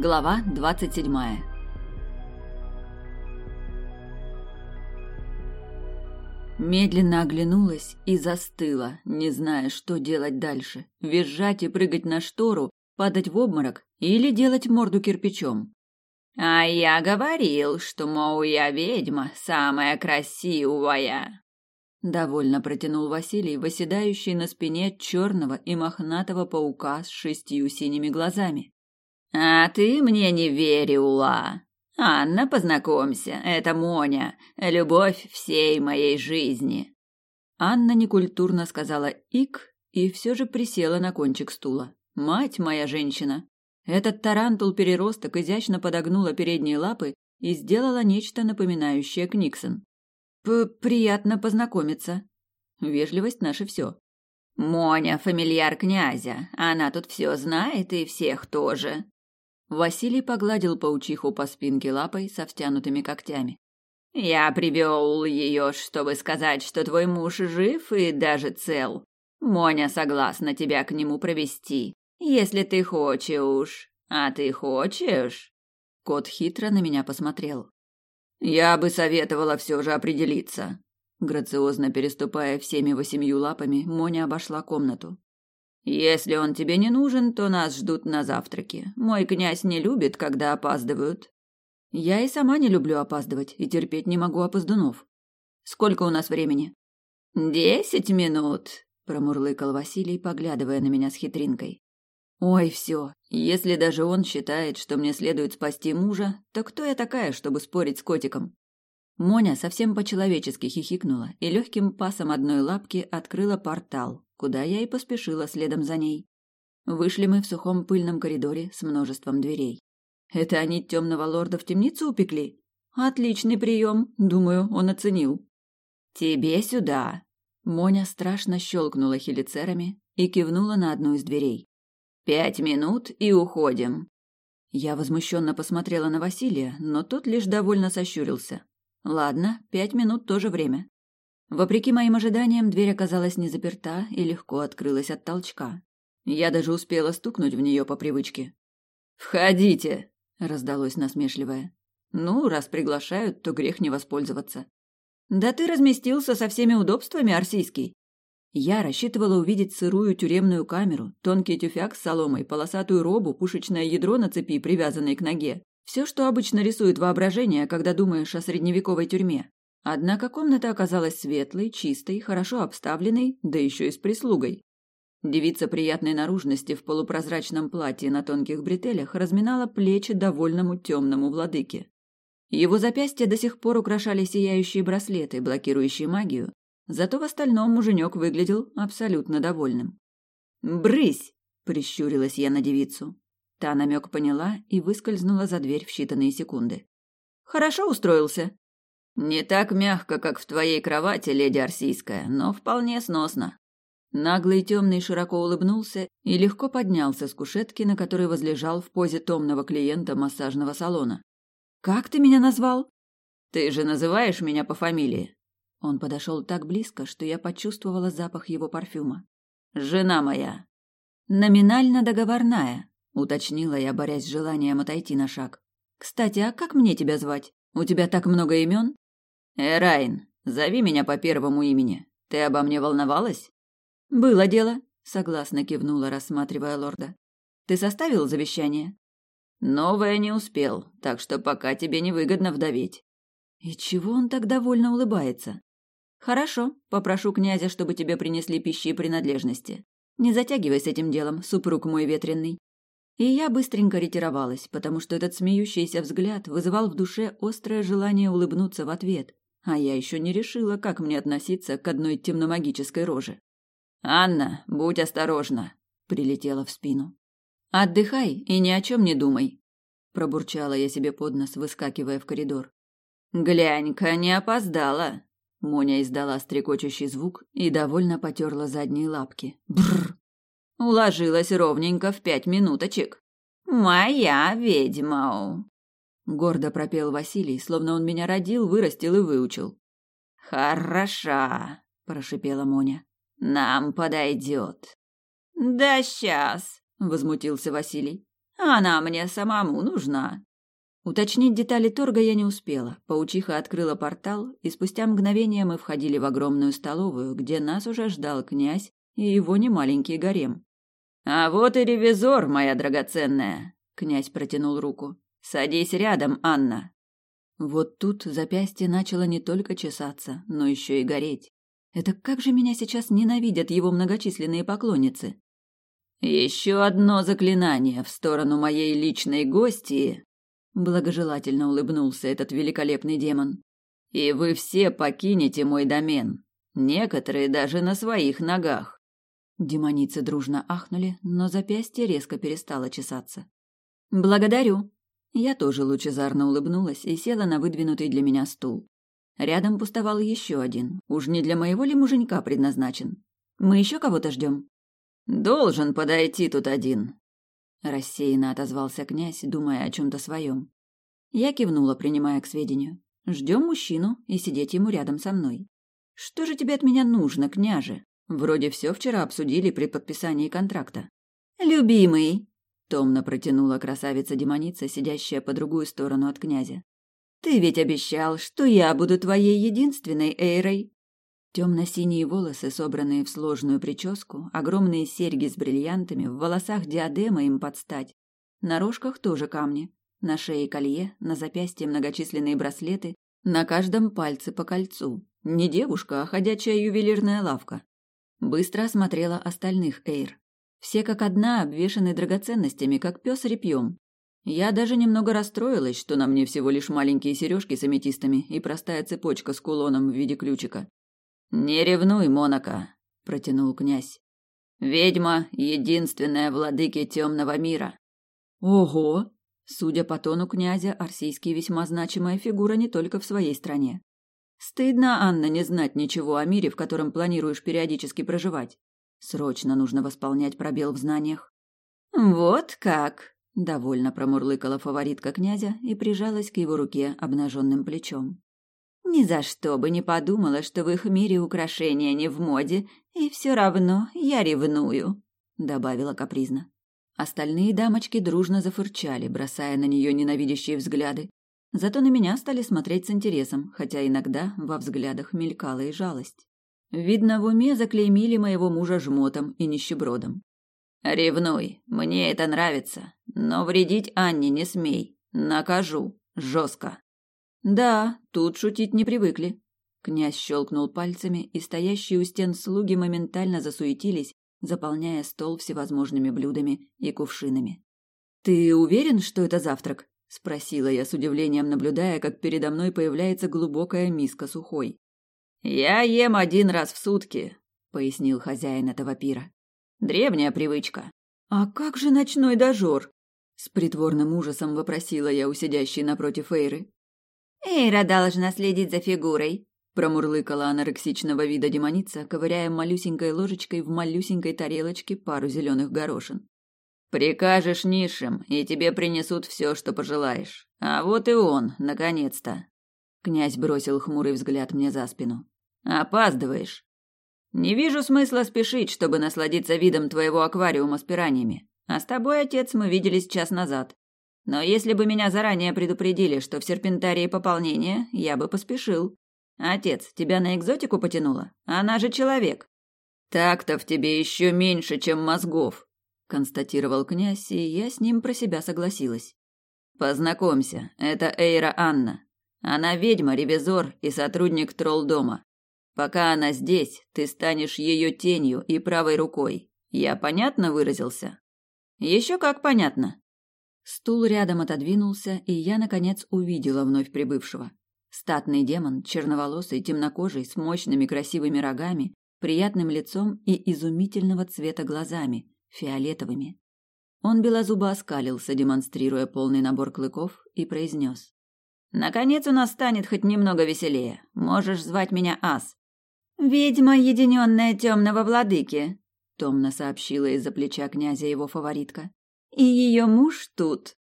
Глава двадцать седьмая. Медленно оглянулась и застыла, не зная, что делать дальше: визжать и прыгать на штору, падать в обморок или делать морду кирпичом. А я говорил, что мол я ведьма, самая красивая. Довольно протянул Василий, восседающий на спине черного и мохнатого паука с шестью синими глазами. А ты мне не верила. Анна, познакомься, это Моня, любовь всей моей жизни. Анна некультурно сказала ик и все же присела на кончик стула. Мать моя женщина. Этот тарантул-переросток изящно подогнула передние лапы и сделала нечто напоминающее книксен. П приятно познакомиться. Вежливость наше все. Моня фамильяр князя. Она тут все знает и всех тоже. Василий погладил паучиху по спинке лапой со втянутыми когтями. Я привел ее, чтобы сказать, что твой муж жив и даже цел. Моня согласна тебя к нему провести, если ты хочешь. А ты хочешь? Кот хитро на меня посмотрел. Я бы советовала все же определиться. Грациозно переступая всеми восемью лапами, Моня обошла комнату. Если он тебе не нужен, то нас ждут на завтраке. Мой князь не любит, когда опаздывают. Я и сама не люблю опаздывать и терпеть не могу опоздунов. Сколько у нас времени? Десять минут, промурлыкал Василий, поглядывая на меня с хитринкой. Ой, все. Если даже он считает, что мне следует спасти мужа, то кто я такая, чтобы спорить с котиком? Моня совсем по-человечески хихикнула и легким пасом одной лапки открыла портал, куда я и поспешила следом за ней. Вышли мы в сухом пыльном коридоре с множеством дверей. Это они темного лорда в темницу упекли? Отличный прием, думаю, он оценил. Тебе сюда. Моня страшно щелкнула хелицерами и кивнула на одну из дверей. Пять минут и уходим. Я возмущенно посмотрела на Василия, но тот лишь довольно сощурился. Ладно, пять минут тоже время. Вопреки моим ожиданиям, дверь оказалась не заперта и легко открылась от толчка. Я даже успела стукнуть в нее по привычке. «Входите!» — раздалось насмешливое. «Ну, раз приглашают, то грех не воспользоваться». «Да ты разместился со всеми удобствами, Арсийский!» Я рассчитывала увидеть сырую тюремную камеру, тонкий тюфяк с соломой, полосатую робу, пушечное ядро на цепи, привязанной к ноге. Все, что обычно рисует воображение, когда думаешь о средневековой тюрьме. Однако комната оказалась светлой, чистой, хорошо обставленной, да еще и с прислугой. Девица приятной наружности в полупрозрачном платье на тонких бретелях разминала плечи довольному темному владыке. Его запястья до сих пор украшали сияющие браслеты, блокирующие магию, Зато в остальном муженек выглядел абсолютно довольным. «Брысь!» – прищурилась я на девицу. Та намек поняла и выскользнула за дверь в считанные секунды. «Хорошо устроился?» «Не так мягко, как в твоей кровати, леди Арсийская, но вполне сносно». Наглый темный широко улыбнулся и легко поднялся с кушетки, на которой возлежал в позе томного клиента массажного салона. «Как ты меня назвал?» «Ты же называешь меня по фамилии?» Он подошел так близко, что я почувствовала запах его парфюма. «Жена моя!» «Номинально договорная», — уточнила я, борясь с желанием отойти на шаг. «Кстати, а как мне тебя звать? У тебя так много имен?» «Эрайн, зови меня по первому имени. Ты обо мне волновалась?» «Было дело», — согласно кивнула, рассматривая лорда. «Ты составил завещание?» «Новое не успел, так что пока тебе невыгодно вдоветь». «И чего он так довольно улыбается?» Хорошо, попрошу князя, чтобы тебе принесли пищи и принадлежности. Не затягивай с этим делом, супруг мой ветреный. И я быстренько ретировалась, потому что этот смеющийся взгляд вызывал в душе острое желание улыбнуться в ответ, а я еще не решила, как мне относиться к одной темномагической роже. «Анна, будь осторожна!» — прилетела в спину. «Отдыхай и ни о чем не думай!» — пробурчала я себе под нос, выскакивая в коридор. «Глянь-ка, не опоздала!» Моня издала стрекочущий звук и довольно потерла задние лапки. Бррр. Уложилась ровненько в пять минуточек. Моя ведьма. Гордо пропел Василий, словно он меня родил, вырастил и выучил. Хороша, прошипела Моня. Нам подойдет. Да сейчас, возмутился Василий. Она мне самому нужна. Уточнить детали торга я не успела. Паучиха открыла портал, и спустя мгновение мы входили в огромную столовую, где нас уже ждал князь и его немаленький гарем. «А вот и ревизор, моя драгоценная!» — князь протянул руку. «Садись рядом, Анна!» Вот тут запястье начало не только чесаться, но еще и гореть. Это как же меня сейчас ненавидят его многочисленные поклонницы. «Еще одно заклинание в сторону моей личной гости, Благожелательно улыбнулся этот великолепный демон. И вы все покинете мой домен. Некоторые даже на своих ногах. Демоницы дружно ахнули, но запястье резко перестало чесаться. Благодарю. Я тоже лучезарно улыбнулась и села на выдвинутый для меня стул. Рядом пустовал еще один. Уж не для моего ли муженька предназначен? Мы еще кого-то ждем? Должен подойти тут один. Рассеянно отозвался князь, думая о чем-то своем. Я кивнула, принимая к сведению. Ждем мужчину и сидеть ему рядом со мной. Что же тебе от меня нужно, княже? Вроде все вчера обсудили при подписании контракта. Любимый, томно протянула красавица-демоница, сидящая по другую сторону от князя. Ты ведь обещал, что я буду твоей единственной Эйрой. Темно-синие волосы, собранные в сложную прическу, огромные серьги с бриллиантами, в волосах диадема им подстать. На рожках тоже камни. На шее колье, на запястье многочисленные браслеты, на каждом пальце по кольцу. Не девушка, а ходячая ювелирная лавка. Быстро осмотрела остальных Эйр. Все как одна обвешаны драгоценностями, как пес репьем. Я даже немного расстроилась, что на мне всего лишь маленькие сережки с аметистами и простая цепочка с кулоном в виде ключика. «Не ревнуй, Монако», — протянул князь. «Ведьма — единственная владыки темного мира». «Ого!» Судя по тону князя, Арсийский весьма значимая фигура не только в своей стране. Стыдно, Анна, не знать ничего о мире, в котором планируешь периодически проживать. Срочно нужно восполнять пробел в знаниях. «Вот как!» — довольно промурлыкала фаворитка князя и прижалась к его руке обнаженным плечом. Ни за что бы не подумала, что в их мире украшения не в моде, и все равно я ревную», — добавила капризно. Остальные дамочки дружно зафырчали, бросая на нее ненавидящие взгляды. Зато на меня стали смотреть с интересом, хотя иногда во взглядах мелькала и жалость. Видно, в уме заклеймили моего мужа жмотом и нищебродом. «Ревнуй, мне это нравится, но вредить Анне не смей. Накажу. Жестко». Да, тут шутить не привыкли. Князь щелкнул пальцами, и стоящие у стен слуги моментально засуетились, заполняя стол всевозможными блюдами и кувшинами. «Ты уверен, что это завтрак?» – спросила я с удивлением, наблюдая, как передо мной появляется глубокая миска сухой. «Я ем один раз в сутки», – пояснил хозяин этого пира. «Древняя привычка». «А как же ночной дожор?» – с притворным ужасом вопросила я у сидящей напротив Эйры. «Эйра должна следить за фигурой», — промурлыкала анорексичного вида демоница, ковыряя малюсенькой ложечкой в малюсенькой тарелочке пару зеленых горошин. «Прикажешь низшим, и тебе принесут все, что пожелаешь. А вот и он, наконец-то!» Князь бросил хмурый взгляд мне за спину. «Опаздываешь. Не вижу смысла спешить, чтобы насладиться видом твоего аквариума с пираньями. А с тобой, отец, мы виделись час назад. Но если бы меня заранее предупредили, что в серпентарии пополнение, я бы поспешил. Отец, тебя на экзотику потянуло? Она же человек. Так-то в тебе еще меньше, чем мозгов, констатировал князь, и я с ним про себя согласилась. Познакомься, это Эйра Анна. Она ведьма, ревизор и сотрудник троллдома. Пока она здесь, ты станешь ее тенью и правой рукой. Я понятно выразился? Еще как понятно. Стул рядом отодвинулся, и я, наконец, увидела вновь прибывшего. Статный демон, черноволосый, темнокожий, с мощными красивыми рогами, приятным лицом и изумительного цвета глазами, фиолетовыми. Он белозубо оскалился, демонстрируя полный набор клыков, и произнес. «Наконец у нас станет хоть немного веселее. Можешь звать меня Ас». «Ведьма, единенная темного владыки», — томно сообщила из-за плеча князя его фаворитка. И ее муж тут.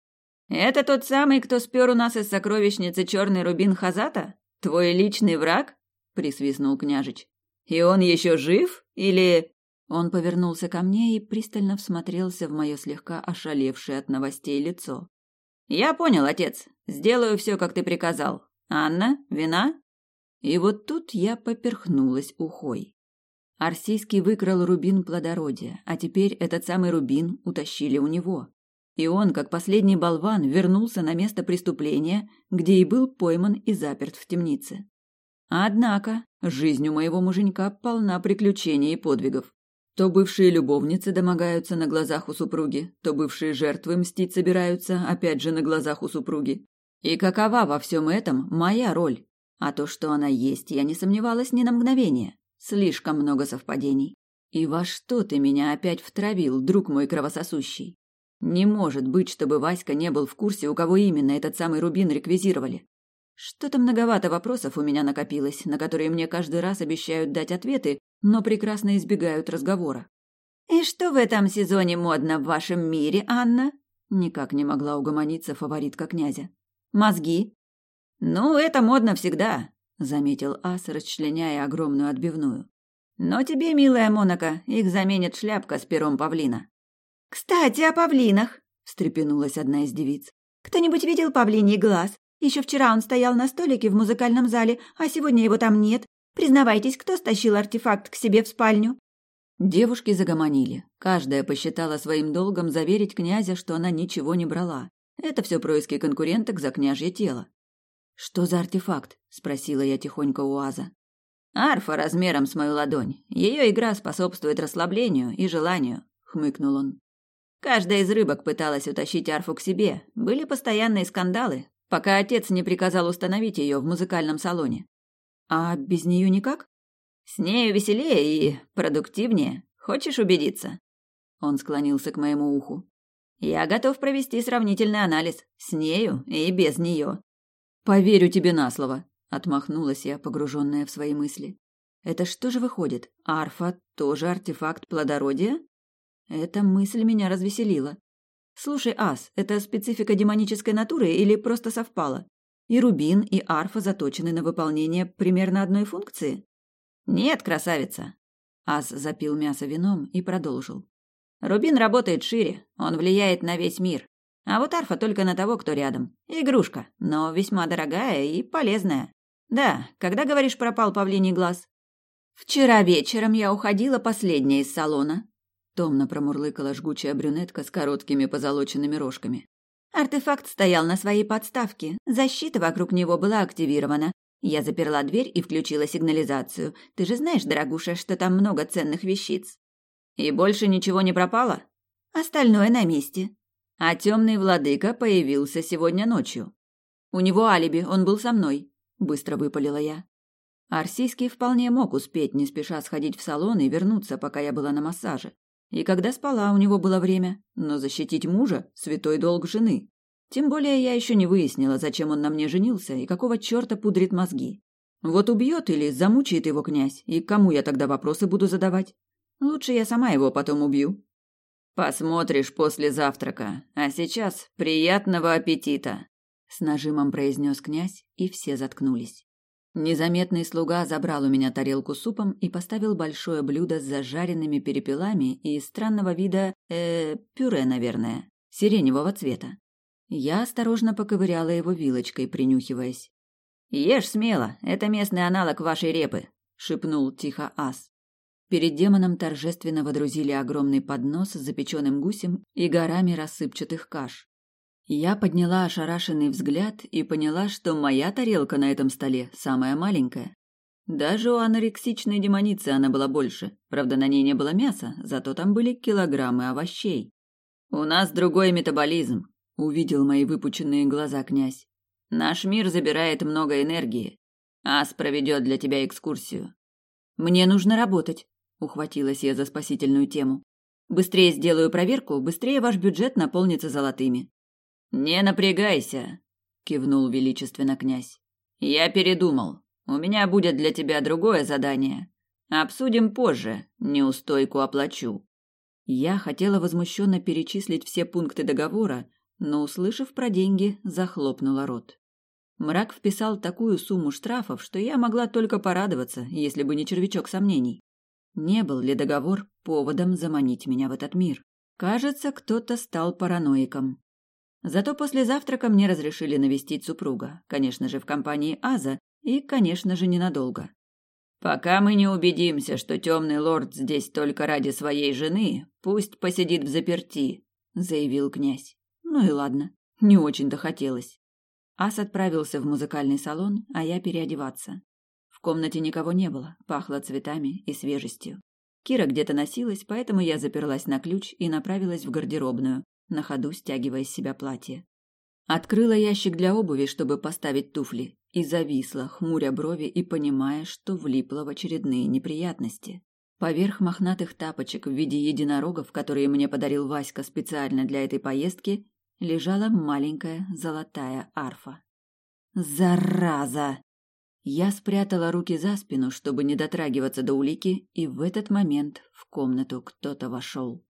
Это тот самый, кто спер у нас из сокровищницы черный рубин Хазата? Твой личный враг? Присвистнул княжич. И он еще жив? Или... Он повернулся ко мне и пристально всмотрелся в мое слегка ошалевшее от новостей лицо. «Я понял, отец. Сделаю все, как ты приказал. Анна, вина?» И вот тут я поперхнулась ухой. Арсийский выкрал рубин плодородия, а теперь этот самый рубин утащили у него. И он, как последний болван, вернулся на место преступления, где и был пойман и заперт в темнице. Однако жизнь у моего муженька полна приключений и подвигов. То бывшие любовницы домогаются на глазах у супруги, то бывшие жертвы мстить собираются, опять же, на глазах у супруги. И какова во всем этом моя роль? А то, что она есть, я не сомневалась ни на мгновение. Слишком много совпадений. И во что ты меня опять втравил, друг мой кровососущий? Не может быть, чтобы Васька не был в курсе, у кого именно этот самый рубин реквизировали. Что-то многовато вопросов у меня накопилось, на которые мне каждый раз обещают дать ответы, но прекрасно избегают разговора. «И что в этом сезоне модно в вашем мире, Анна?» Никак не могла угомониться фаворитка князя. «Мозги?» «Ну, это модно всегда», — заметил Ас, расчленяя огромную отбивную. «Но тебе, милая Монако, их заменит шляпка с пером павлина». «Кстати, о павлинах», — встрепенулась одна из девиц. «Кто-нибудь видел павлиний глаз? Еще вчера он стоял на столике в музыкальном зале, а сегодня его там нет. Признавайтесь, кто стащил артефакт к себе в спальню?» Девушки загомонили. Каждая посчитала своим долгом заверить князя, что она ничего не брала. Это все происки конкуренток за княжье тело. «Что за артефакт?» – спросила я тихонько у Аза. «Арфа размером с мою ладонь. Ее игра способствует расслаблению и желанию», – хмыкнул он. Каждая из рыбок пыталась утащить арфу к себе. Были постоянные скандалы, пока отец не приказал установить ее в музыкальном салоне. А без нее никак? С нею веселее и продуктивнее. Хочешь убедиться? Он склонился к моему уху. Я готов провести сравнительный анализ с нею и без нее. Поверю тебе на слово, отмахнулась я, погруженная в свои мысли. Это что же выходит? Арфа тоже артефакт плодородия? Эта мысль меня развеселила. Слушай, Ас, это специфика демонической натуры или просто совпало? И рубин, и арфа заточены на выполнение примерно одной функции? Нет, красавица. Ас запил мясо вином и продолжил. Рубин работает шире, он влияет на весь мир. А вот арфа только на того, кто рядом. Игрушка, но весьма дорогая и полезная. Да, когда, говоришь, пропал павлиний глаз? Вчера вечером я уходила последняя из салона. Томно промурлыкала жгучая брюнетка с короткими позолоченными рожками. Артефакт стоял на своей подставке. Защита вокруг него была активирована. Я заперла дверь и включила сигнализацию. Ты же знаешь, дорогуша, что там много ценных вещиц. И больше ничего не пропало? Остальное на месте. А темный владыка появился сегодня ночью. У него алиби, он был со мной, быстро выпалила я. Арсийский вполне мог успеть не спеша сходить в салон и вернуться, пока я была на массаже. И когда спала, у него было время, но защитить мужа – святой долг жены. Тем более я еще не выяснила, зачем он на мне женился и какого черта пудрит мозги. Вот убьет или замучает его князь, и кому я тогда вопросы буду задавать? Лучше я сама его потом убью. Посмотришь после завтрака, а сейчас приятного аппетита, с нажимом произнес князь, и все заткнулись. Незаметный слуга забрал у меня тарелку супом и поставил большое блюдо с зажаренными перепелами и странного вида, э, пюре, наверное, сиреневого цвета. Я осторожно поковыряла его вилочкой, принюхиваясь. «Ешь смело, это местный аналог вашей репы», — шепнул тихо ас. Перед демоном торжественно водрузили огромный поднос с запеченным гусем и горами рассыпчатых каш. Я подняла ошарашенный взгляд и поняла, что моя тарелка на этом столе самая маленькая. Даже у анорексичной демоницы она была больше. Правда, на ней не было мяса, зато там были килограммы овощей. «У нас другой метаболизм», — увидел мои выпученные глаза князь. «Наш мир забирает много энергии. Ас проведет для тебя экскурсию». «Мне нужно работать», — ухватилась я за спасительную тему. «Быстрее сделаю проверку, быстрее ваш бюджет наполнится золотыми». Не напрягайся, кивнул величественно князь. Я передумал. У меня будет для тебя другое задание. Обсудим позже. Неустойку оплачу. Я хотела возмущенно перечислить все пункты договора, но, услышав про деньги, захлопнула рот. Мрак вписал такую сумму штрафов, что я могла только порадоваться, если бы не червячок сомнений. Не был ли договор поводом заманить меня в этот мир? Кажется, кто-то стал параноиком. Зато после завтрака мне разрешили навестить супруга, конечно же, в компании Аза и, конечно же, ненадолго. Пока мы не убедимся, что темный лорд здесь только ради своей жены, пусть посидит в заперти, заявил князь. Ну и ладно, не очень-то хотелось. Ас отправился в музыкальный салон, а я переодеваться. В комнате никого не было, пахло цветами и свежестью. Кира где-то носилась, поэтому я заперлась на ключ и направилась в гардеробную, на ходу стягивая с себя платье. Открыла ящик для обуви, чтобы поставить туфли, и зависла, хмуря брови и понимая, что влипла в очередные неприятности. Поверх мохнатых тапочек в виде единорогов, которые мне подарил Васька специально для этой поездки, лежала маленькая золотая арфа. Зараза! Я спрятала руки за спину, чтобы не дотрагиваться до улики, и в этот момент в комнату кто-то вошел.